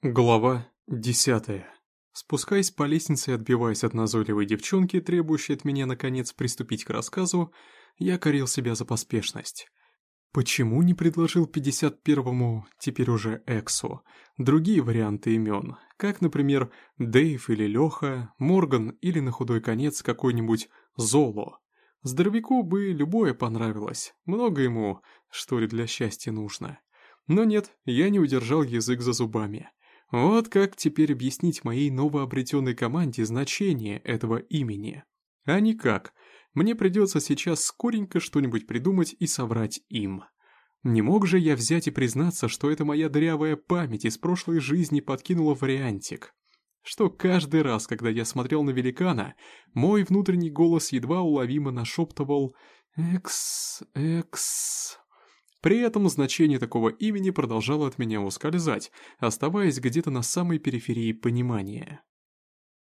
Глава десятая. Спускаясь по лестнице и отбиваясь от назойливой девчонки, требующей от меня, наконец, приступить к рассказу, я корил себя за поспешность. Почему не предложил 51-му, теперь уже Эксу, другие варианты имен, как, например, Дэйв или Леха, Морган или на худой конец какой-нибудь Золо? Здоровяку бы любое понравилось, много ему, что ли, для счастья нужно. Но нет, я не удержал язык за зубами. Вот как теперь объяснить моей новообретенной команде значение этого имени? А никак. Мне придется сейчас скоренько что-нибудь придумать и соврать им. Не мог же я взять и признаться, что это моя дырявая память из прошлой жизни подкинула вариантик. Что каждый раз, когда я смотрел на великана, мой внутренний голос едва уловимо нашептывал «Экс... экс...» При этом значение такого имени продолжало от меня ускользать, оставаясь где-то на самой периферии понимания.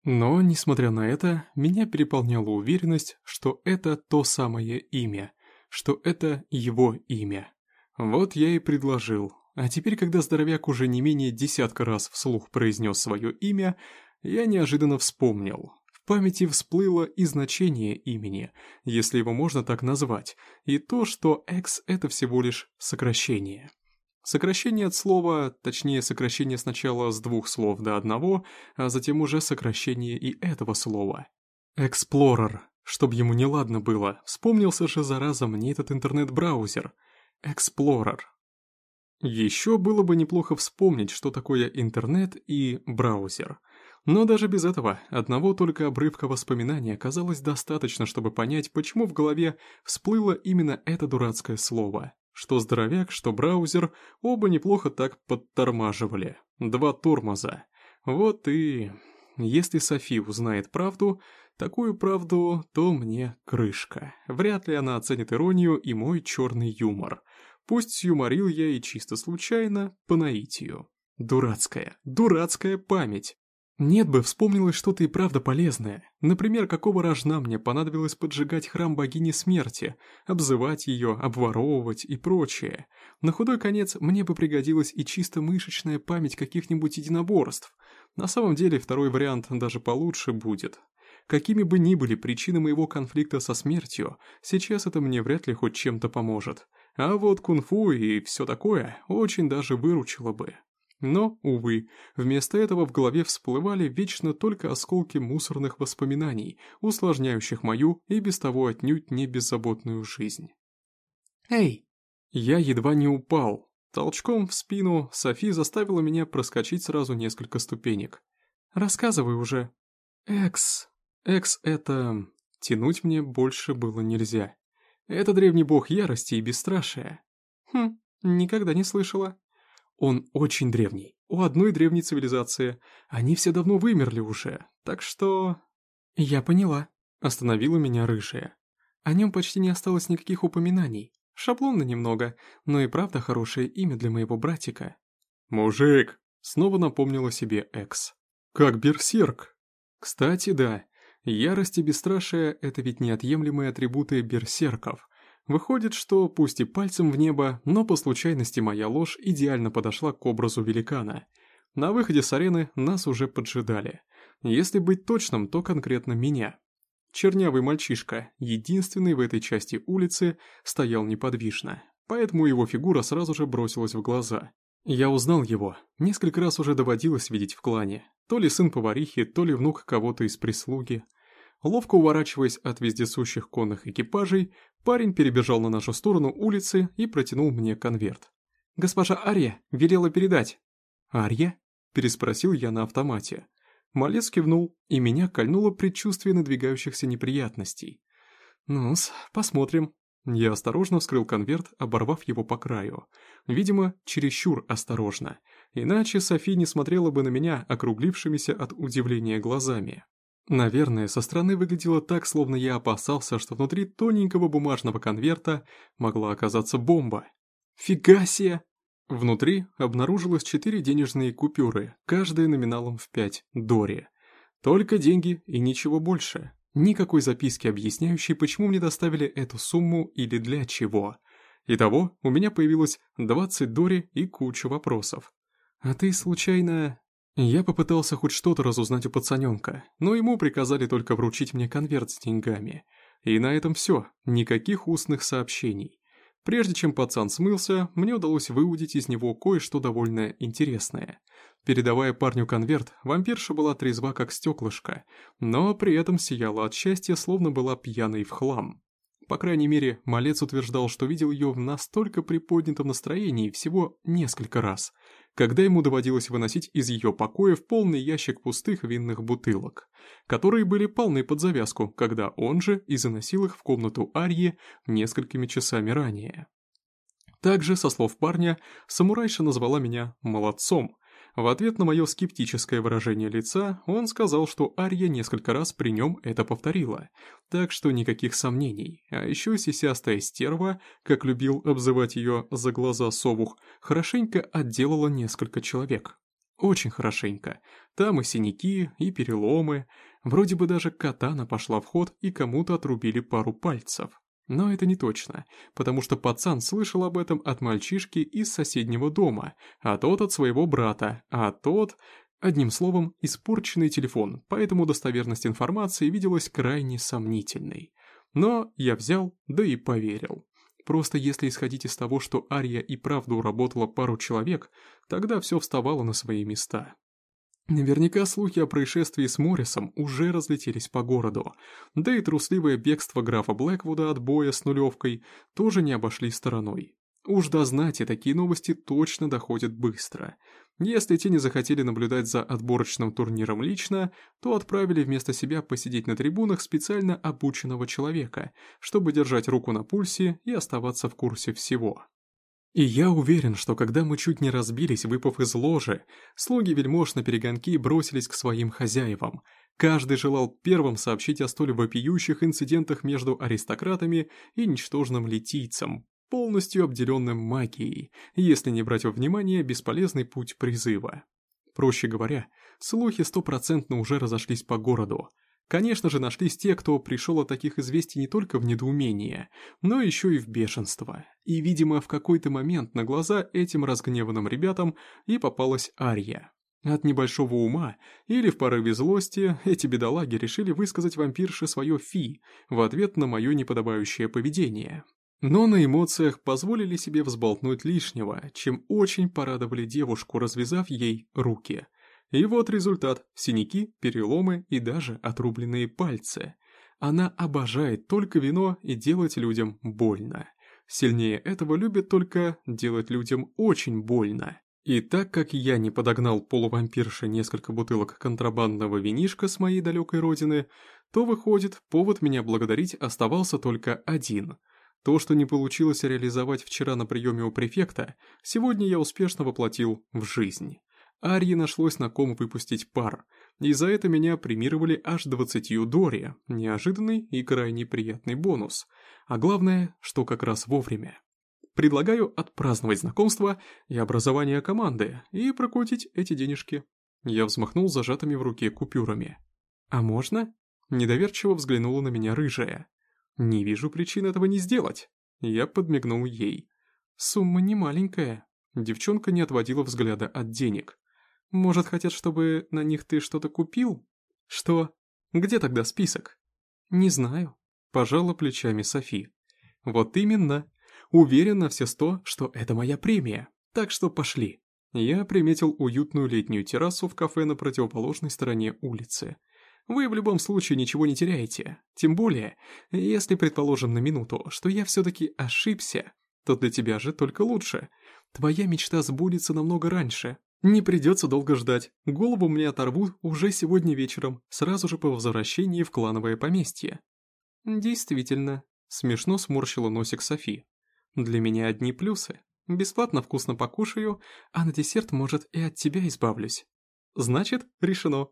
Но, несмотря на это, меня переполняла уверенность, что это то самое имя, что это его имя. Вот я и предложил. А теперь, когда здоровяк уже не менее десятка раз вслух произнес свое имя, я неожиданно вспомнил, памяти всплыло и значение имени, если его можно так назвать, и то, что X — это всего лишь сокращение. Сокращение от слова, точнее сокращение сначала с двух слов до одного, а затем уже сокращение и этого слова. Explorer, чтоб ему неладно было, вспомнился же зараза мне этот интернет-браузер. Explorer. Еще было бы неплохо вспомнить, что такое интернет и браузер — но даже без этого, одного только обрывка воспоминания оказалось достаточно, чтобы понять, почему в голове всплыло именно это дурацкое слово. Что здоровяк, что браузер, оба неплохо так подтормаживали. Два тормоза. Вот и... Если Софи узнает правду, такую правду, то мне крышка. Вряд ли она оценит иронию и мой черный юмор. Пусть сюморил я и чисто случайно, по наитию. Дурацкая, дурацкая память. Нет бы, вспомнилось что-то и правда полезное. Например, какого рожна мне понадобилось поджигать храм богини смерти, обзывать ее, обворовывать и прочее. На худой конец мне бы пригодилась и чисто мышечная память каких-нибудь единоборств. На самом деле второй вариант даже получше будет. Какими бы ни были причины моего конфликта со смертью, сейчас это мне вряд ли хоть чем-то поможет. А вот кунг-фу и все такое очень даже выручило бы. Но, увы, вместо этого в голове всплывали вечно только осколки мусорных воспоминаний, усложняющих мою и без того отнюдь не беззаботную жизнь. «Эй!» Я едва не упал. Толчком в спину Софи заставила меня проскочить сразу несколько ступенек. «Рассказывай уже». «Экс...» «Экс — это...» Тянуть мне больше было нельзя. Это древний бог ярости и бесстрашия. Хм, никогда не слышала. Он очень древний, у одной древней цивилизации. Они все давно вымерли уже, так что... Я поняла, остановила меня рыжая. О нем почти не осталось никаких упоминаний. Шаблонно немного, но и правда хорошее имя для моего братика. «Мужик!» — снова напомнила себе Экс. «Как берсерк!» Кстати, да, ярость и бесстрашие — это ведь неотъемлемые атрибуты берсерков, Выходит, что пусть и пальцем в небо, но по случайности моя ложь идеально подошла к образу великана. На выходе с арены нас уже поджидали. Если быть точным, то конкретно меня. Чернявый мальчишка, единственный в этой части улицы, стоял неподвижно, поэтому его фигура сразу же бросилась в глаза. Я узнал его, несколько раз уже доводилось видеть в клане. То ли сын поварихи, то ли внук кого-то из прислуги. Ловко уворачиваясь от вездесущих конных экипажей, парень перебежал на нашу сторону улицы и протянул мне конверт. «Госпожа Ария велела передать». «Ария?» – переспросил я на автомате. Малец кивнул, и меня кольнуло предчувствие надвигающихся неприятностей. «Ну-с, посмотрим». Я осторожно вскрыл конверт, оборвав его по краю. Видимо, чересчур осторожно. Иначе Софи не смотрела бы на меня округлившимися от удивления глазами. Наверное, со стороны выглядело так, словно я опасался, что внутри тоненького бумажного конверта могла оказаться бомба. Фига себе! Внутри обнаружилось четыре денежные купюры, каждая номиналом в пять дори. Только деньги и ничего больше. Никакой записки, объясняющей, почему мне доставили эту сумму или для чего. Итого, у меня появилось 20 дори и куча вопросов. «А ты, случайно, Я попытался хоть что-то разузнать у пацаненка, но ему приказали только вручить мне конверт с деньгами. И на этом все, никаких устных сообщений. Прежде чем пацан смылся, мне удалось выудить из него кое-что довольно интересное. Передавая парню конверт, вампирша была трезва как стеклышко, но при этом сияла от счастья, словно была пьяной в хлам. По крайней мере, малец утверждал, что видел ее в настолько приподнятом настроении всего несколько раз, когда ему доводилось выносить из ее покоев полный ящик пустых винных бутылок, которые были полны под завязку, когда он же и заносил их в комнату Арьи несколькими часами ранее. Также, со слов парня, самурайша назвала меня «молодцом», в ответ на мое скептическое выражение лица, он сказал, что Арья несколько раз при нем это повторила, так что никаких сомнений. А еще сисястая стерва, как любил обзывать ее за глаза совух, хорошенько отделала несколько человек. Очень хорошенько. Там и синяки, и переломы. Вроде бы даже катана пошла в ход и кому-то отрубили пару пальцев. Но это не точно, потому что пацан слышал об этом от мальчишки из соседнего дома, а тот от своего брата, а тот... Одним словом, испорченный телефон, поэтому достоверность информации виделась крайне сомнительной. Но я взял, да и поверил. Просто если исходить из того, что Ария и правда уработала пару человек, тогда все вставало на свои места. Наверняка слухи о происшествии с Моррисом уже разлетелись по городу, да и трусливое бегство графа Блэквуда от боя с нулевкой тоже не обошли стороной. Уж до знати такие новости точно доходят быстро. Если те не захотели наблюдать за отборочным турниром лично, то отправили вместо себя посидеть на трибунах специально обученного человека, чтобы держать руку на пульсе и оставаться в курсе всего. И я уверен, что когда мы чуть не разбились, выпав из ложи, слуги вельмож на перегонки бросились к своим хозяевам. Каждый желал первым сообщить о столь вопиющих инцидентах между аристократами и ничтожным литийцем, полностью обделенным магией, если не брать во внимание бесполезный путь призыва. Проще говоря, слухи стопроцентно уже разошлись по городу, Конечно же, нашлись те, кто пришел от таких известий не только в недоумение, но еще и в бешенство. И, видимо, в какой-то момент на глаза этим разгневанным ребятам и попалась Ария. От небольшого ума или в порыве злости эти бедолаги решили высказать вампирше свое фи в ответ на мое неподобающее поведение. Но на эмоциях позволили себе взболтнуть лишнего, чем очень порадовали девушку, развязав ей руки – и вот результат – синяки, переломы и даже отрубленные пальцы. Она обожает только вино и делать людям больно. Сильнее этого любит только делать людям очень больно. И так как я не подогнал полувампирше несколько бутылок контрабандного винишка с моей далекой родины, то, выходит, повод меня благодарить оставался только один. То, что не получилось реализовать вчера на приеме у префекта, сегодня я успешно воплотил в жизнь. Арье нашлось на ком выпустить пар, и за это меня премировали аж двадцатью Дори, неожиданный и крайне приятный бонус, а главное, что как раз вовремя. Предлагаю отпраздновать знакомство и образование команды и прокрутить эти денежки. Я взмахнул зажатыми в руке купюрами. «А можно?» Недоверчиво взглянула на меня рыжая. «Не вижу причин этого не сделать». Я подмигнул ей. «Сумма не маленькая». Девчонка не отводила взгляда от денег. Может, хотят, чтобы на них ты что-то купил? Что? Где тогда список? Не знаю. Пожала плечами Софи. Вот именно. Уверен на все сто, что это моя премия. Так что пошли. Я приметил уютную летнюю террасу в кафе на противоположной стороне улицы. Вы в любом случае ничего не теряете. Тем более, если предположим на минуту, что я все-таки ошибся, то для тебя же только лучше. Твоя мечта сбудется намного раньше, не придется долго ждать. Голову мне оторвут уже сегодня вечером, сразу же по возвращении в клановое поместье. Действительно, смешно сморщила носик Софи. Для меня одни плюсы. Бесплатно вкусно покушаю, а на десерт, может, и от тебя избавлюсь. Значит, решено.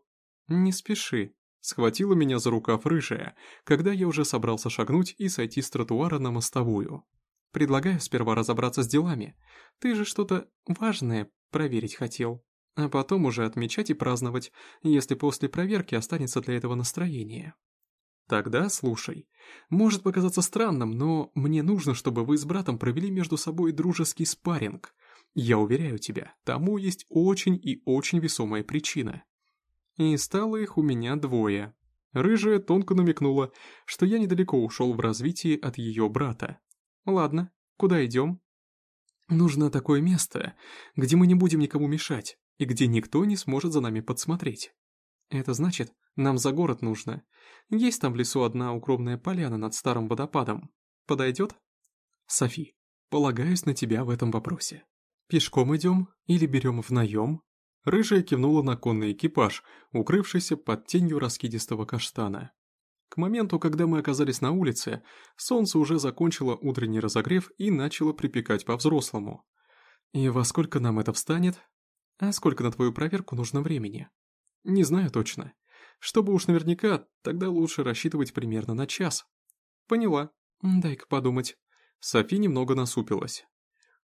Не спеши. Схватила меня за рукав рыжая, когда я уже собрался шагнуть и сойти с тротуара на мостовую. Предлагаю сперва разобраться с делами. Ты же что-то важное проверить хотел. А потом уже отмечать и праздновать, если после проверки останется для этого настроение. Тогда слушай. Может показаться странным, но мне нужно, чтобы вы с братом провели между собой дружеский спарринг. Я уверяю тебя, тому есть очень и очень весомая причина. И стало их у меня двое. Рыжая тонко намекнула, что я недалеко ушел в развитии от ее брата. Ладно, куда идем? Нужно такое место, где мы не будем никому мешать, и где никто не сможет за нами подсмотреть. Это значит, нам за город нужно. Есть там в лесу одна укромная поляна над старым водопадом. Подойдет? Софи, полагаюсь на тебя в этом вопросе. Пешком идем или берем в наем? Рыжая кивнула на конный экипаж, укрывшийся под тенью раскидистого каштана. К моменту, когда мы оказались на улице, солнце уже закончило утренний разогрев и начало припекать по-взрослому. И во сколько нам это встанет? А сколько на твою проверку нужно времени? Не знаю точно. Чтобы уж наверняка, тогда лучше рассчитывать примерно на час. Поняла. Дай-ка подумать. Софи немного насупилась.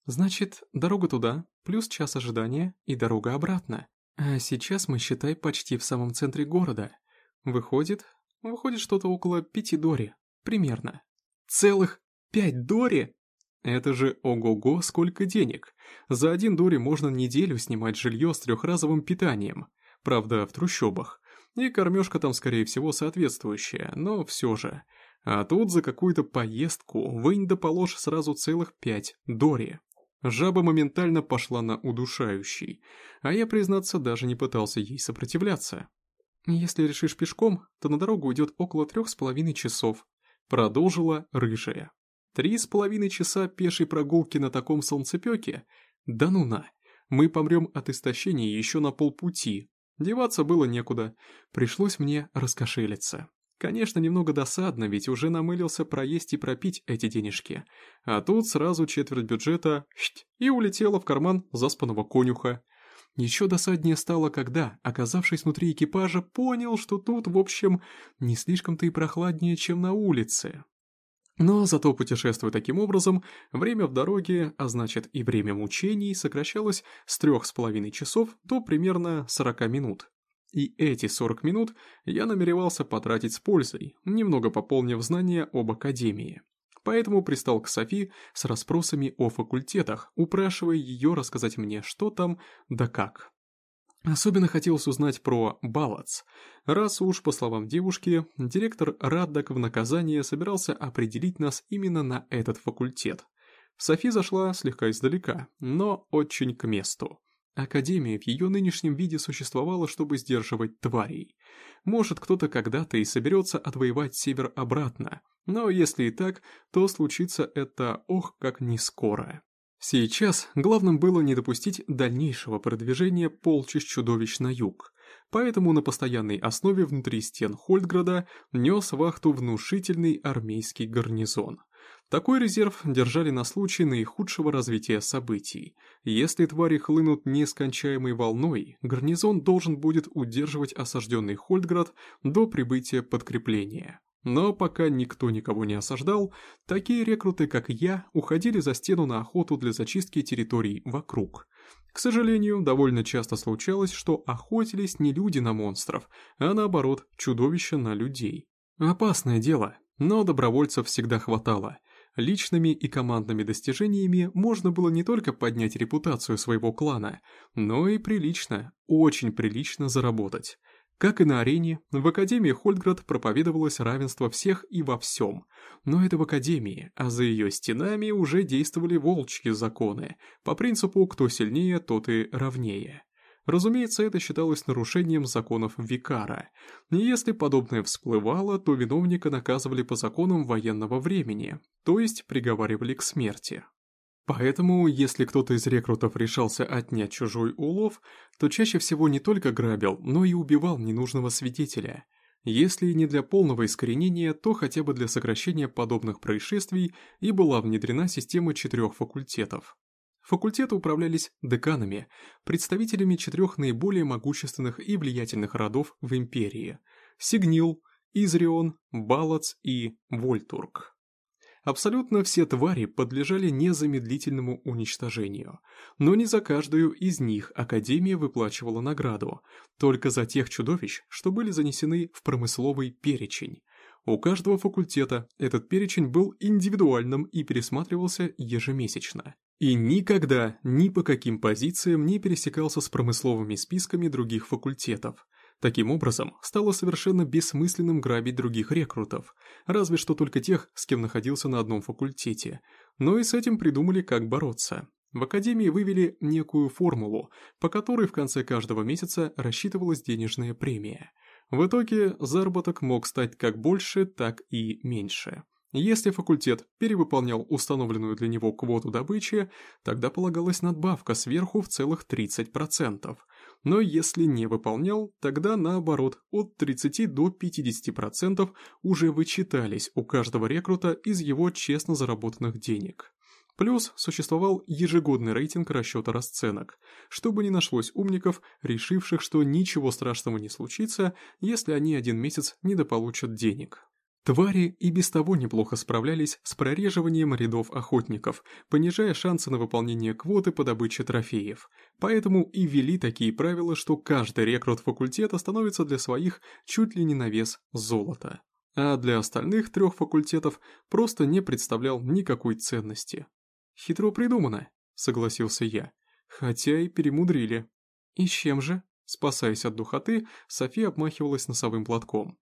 Значит, дорога туда, плюс час ожидания и дорога обратно. А сейчас мы, считай, почти в самом центре города. Выходит, выходит что-то около пяти дори. Примерно. Целых пять дори? Это же ого-го сколько денег. За один дори можно неделю снимать жилье с трехразовым питанием. Правда, в трущобах. И кормежка там, скорее всего, соответствующая, но все же. А тут за какую-то поездку вынь да положь сразу целых пять дори. Жаба моментально пошла на удушающий, а я, признаться, даже не пытался ей сопротивляться. «Если решишь пешком, то на дорогу уйдет около трех с половиной часов», продолжила рыжая. «Три с половиной часа пешей прогулки на таком солнцепеке? Да ну на! Мы помрем от истощения еще на полпути. Деваться было некуда, пришлось мне раскошелиться. Конечно, немного досадно, ведь уже намылился проесть и пропить эти денежки. А тут сразу четверть бюджета и улетела в карман заспанного конюха. Еще досаднее стало, когда, оказавшись внутри экипажа, понял, что тут, в общем, не слишком-то и прохладнее, чем на улице. Но зато путешествуя таким образом, время в дороге, а значит и время мучений, сокращалось с трех с половиной часов до примерно 40 минут. И эти 40 минут я намеревался потратить с пользой, немного пополнив знания об Академии. Поэтому пристал к Софи с расспросами о факультетах, упрашивая ее рассказать мне, что там да как. Особенно хотелось узнать про Балац, раз уж, по словам девушки, директор Раддок в наказание собирался определить нас именно на этот факультет. Софи зашла слегка издалека, но очень к месту. Академия в ее нынешнем виде существовала, чтобы сдерживать тварей. Может, кто-то когда-то и соберется отвоевать север обратно, но если и так, то случится это ох как не скоро. Сейчас главным было не допустить дальнейшего продвижения полчищ чудовищ на юг, поэтому на постоянной основе внутри стен Хольдграда нес вахту внушительный армейский гарнизон – такой резерв держали на случай наихудшего развития событий. Если твари хлынут нескончаемой волной, гарнизон должен будет удерживать осажденный Хольдград до прибытия подкрепления. Но пока никто никого не осаждал, такие рекруты, как я, уходили за стену на охоту для зачистки территорий вокруг. К сожалению, довольно часто случалось, что охотились не люди на монстров, а наоборот, чудовища на людей. Опасное дело, но добровольцев всегда хватало. Личными и командными достижениями можно было не только поднять репутацию своего клана, но и прилично, очень прилично заработать. Как и на арене, в Академии Хольдград проповедовалось равенство всех и во всем. Но это в Академии, а за ее стенами уже действовали волчьи законы, по принципу «кто сильнее, тот и равнее». Разумеется, это считалось нарушением законов Викара. И если подобное всплывало, то виновника наказывали по законам военного времени, то есть приговаривали к смерти. Поэтому, если кто-то из рекрутов решался отнять чужой улов, то чаще всего не только грабил, но и убивал ненужного свидетеля. Если не для полного искоренения, то хотя бы для сокращения подобных происшествий и была внедрена система четырех факультетов. Факультеты управлялись деканами, представителями четырех наиболее могущественных и влиятельных родов в империи – Сигнил, Изрион, Балац и Вольтург. Абсолютно все твари подлежали незамедлительному уничтожению, но не за каждую из них Академия выплачивала награду, только за тех чудовищ, что были занесены в промысловый перечень. У каждого факультета этот перечень был индивидуальным и пересматривался ежемесячно. И никогда, ни по каким позициям не пересекался с промысловыми списками других факультетов. Таким образом, стало совершенно бессмысленным грабить других рекрутов, разве что только тех, с кем находился на одном факультете. Но и с этим придумали, как бороться. В Академии вывели некую формулу, по которой в конце каждого месяца рассчитывалась денежная премия. В итоге заработок мог стать как больше, так и меньше. Если факультет перевыполнял установленную для него квоту добычи, тогда полагалась надбавка сверху в целых 30%. Но если не выполнял, тогда наоборот, от 30 до 50% уже вычитались у каждого рекрута из его честно заработанных денег. Плюс существовал ежегодный рейтинг расчета расценок, чтобы не нашлось умников, решивших, что ничего страшного не случится, если они один месяц недополучат денег. Твари и без того неплохо справлялись с прореживанием рядов охотников, понижая шансы на выполнение квоты по добыче трофеев. Поэтому и ввели такие правила, что каждый рекрут факультета становится для своих чуть ли не на вес золота. А для остальных трех факультетов просто не представлял никакой ценности. «Хитро придумано», — согласился я. «Хотя и перемудрили». «И чем же?» Спасаясь от духоты, София обмахивалась носовым платком.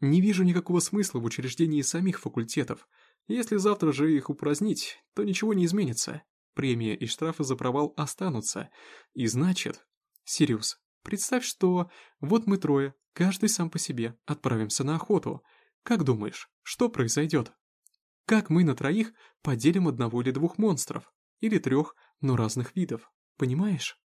Не вижу никакого смысла в учреждении самих факультетов. Если завтра же их упразднить, то ничего не изменится. Премия и штрафы за провал останутся. И значит... Сириус, представь, что вот мы трое, каждый сам по себе, отправимся на охоту. Как думаешь, что произойдет? Как мы на троих поделим одного или двух монстров? Или трех, но разных видов. Понимаешь?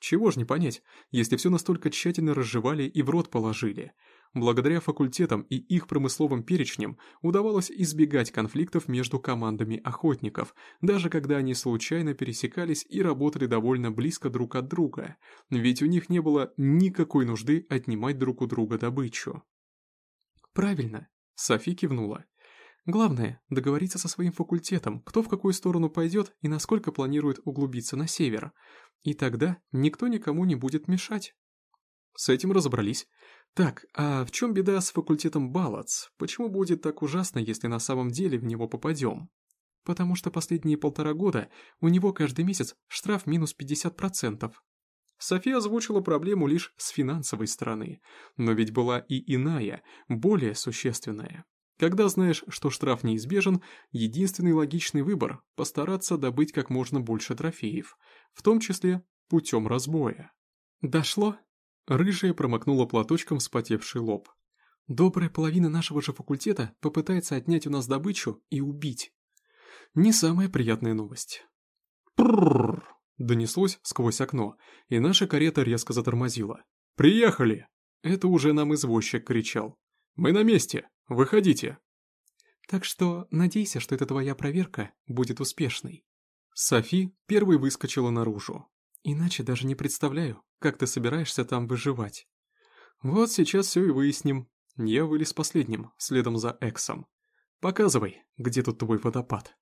Чего ж не понять, если все настолько тщательно разжевали и в рот положили. Благодаря факультетам и их промысловым перечням удавалось избегать конфликтов между командами охотников, даже когда они случайно пересекались и работали довольно близко друг от друга, ведь у них не было никакой нужды отнимать друг у друга добычу. «Правильно», — Софи кивнула. «Главное — договориться со своим факультетом, кто в какую сторону пойдет и насколько планирует углубиться на север. И тогда никто никому не будет мешать». С этим разобрались. Так, а в чем беда с факультетом Балац? Почему будет так ужасно, если на самом деле в него попадем? Потому что последние полтора года у него каждый месяц штраф минус 50%. София озвучила проблему лишь с финансовой стороны, но ведь была и иная, более существенная. Когда знаешь, что штраф неизбежен, единственный логичный выбор – постараться добыть как можно больше трофеев, в том числе путем разбоя. Дошло? Рыжая промокнула платочком вспотевший лоб. Добрая половина нашего же факультета попытается отнять у нас добычу и убить. Не самая приятная новость. Пррррр! Донеслось сквозь окно, и наша карета резко затормозила. «Приехали!» Это уже нам извозчик кричал. «Мы на месте! Выходите!» Так что надейся, что эта твоя проверка будет успешной. Софи первой выскочила наружу. Иначе даже не представляю, как ты собираешься там выживать. Вот сейчас все и выясним. Я вылез последним, следом за Эксом. Показывай, где тут твой водопад.